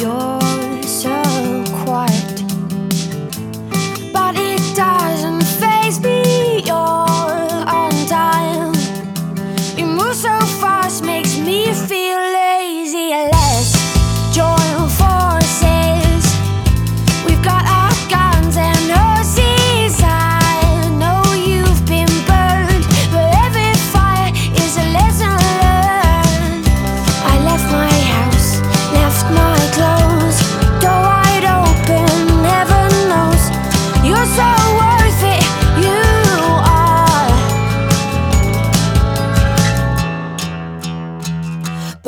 You're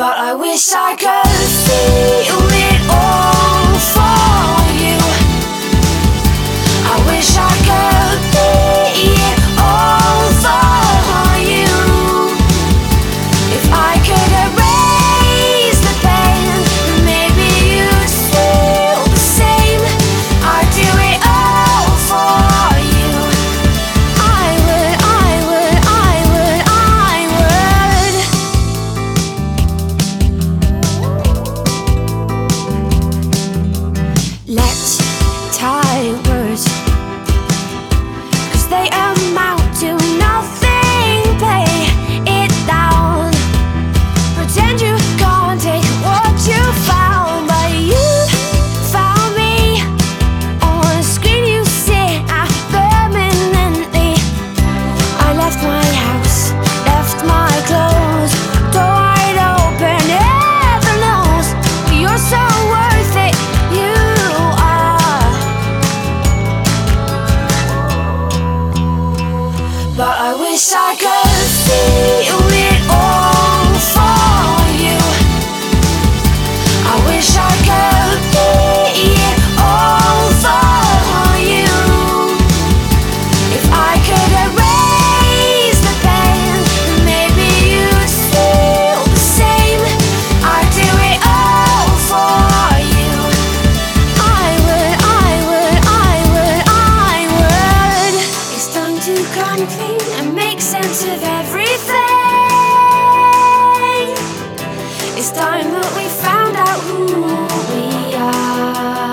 But I wish I could see you. to come clean and make sense of everything. It's time that we found out who we are.